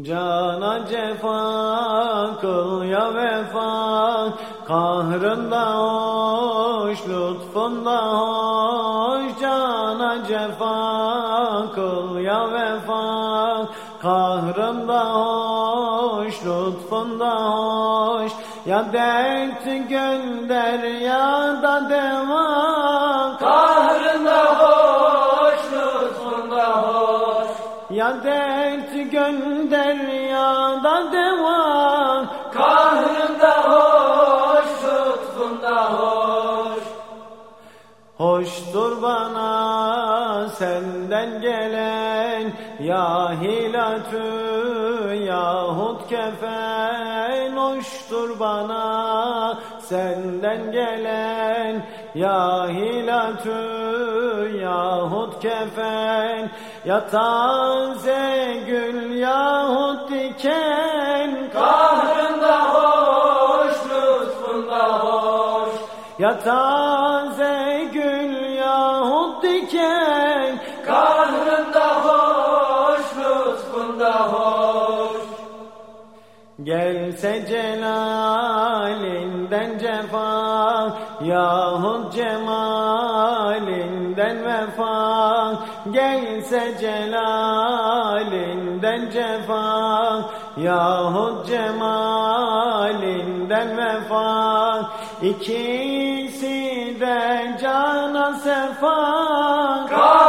Cana cefa kıl ya vefa Kahrında hoş lütfunda hoş. Cana cefa kıl ya vefa Kahrında hoş lütfunda hoş. Ya dert gönder ya da deva Dert gönder ya da deva Kahrında hoş, lütfunda hoş. Hoştur bana senden gelen Ya hilatü yahut kefen Hoştur bana senden gelen Ya hilatü yahut kefen Ya taze gül yahut diken Kahrında hoş, lütfunda hoş. Ya taze Gelse celalinden cefa Yahut cemalinden vefa. Gelse celalinden cefa Yahut cemalinden vefa. İkisi de cana sefa. Kahrında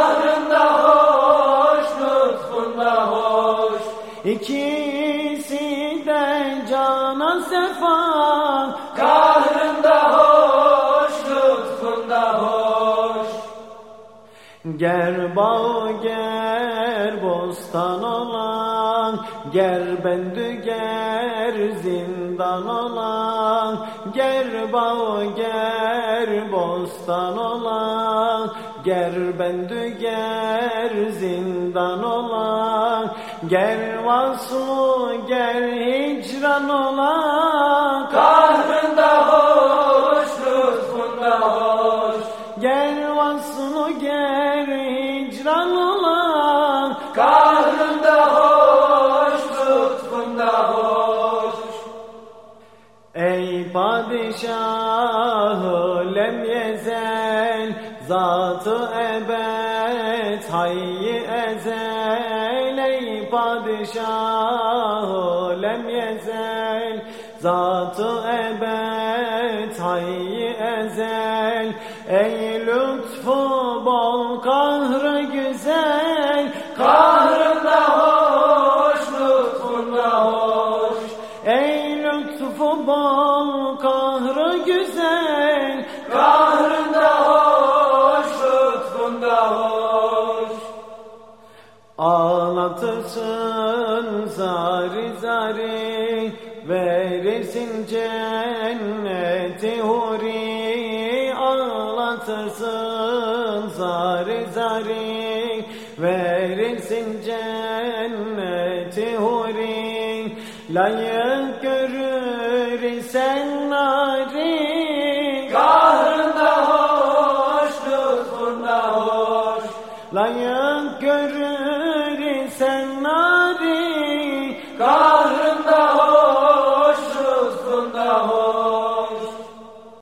sefa Kahrında hoş, lütfunda hoş. Ger bağ ger bostan olan Ger bendü ger zindan olan Ger bağ ger bostan olan Ger bendü ger zindan olan Ger vaslu ger hicran olan Kahrında hoş, lütfunda hoş. Gel vaslı gel hicran olan Kahrında hoş, lütfunda hoş. Ey padişahı Zatı ebed hayyi ezel Ey padişahı lem yezel Zatı ebed hayyi ezel Ey lütfu bol kahrı güzel Kahrında hoş, lütfunda hoş. Ey lütfu bol Ağlatırsın zari zari Verirsin cenneti huri Ağlatırsın zari zari Verirsin cenneti huri Layık görür isen nari Kahrında hoş, lütfunda hoş. Layık görür isen nari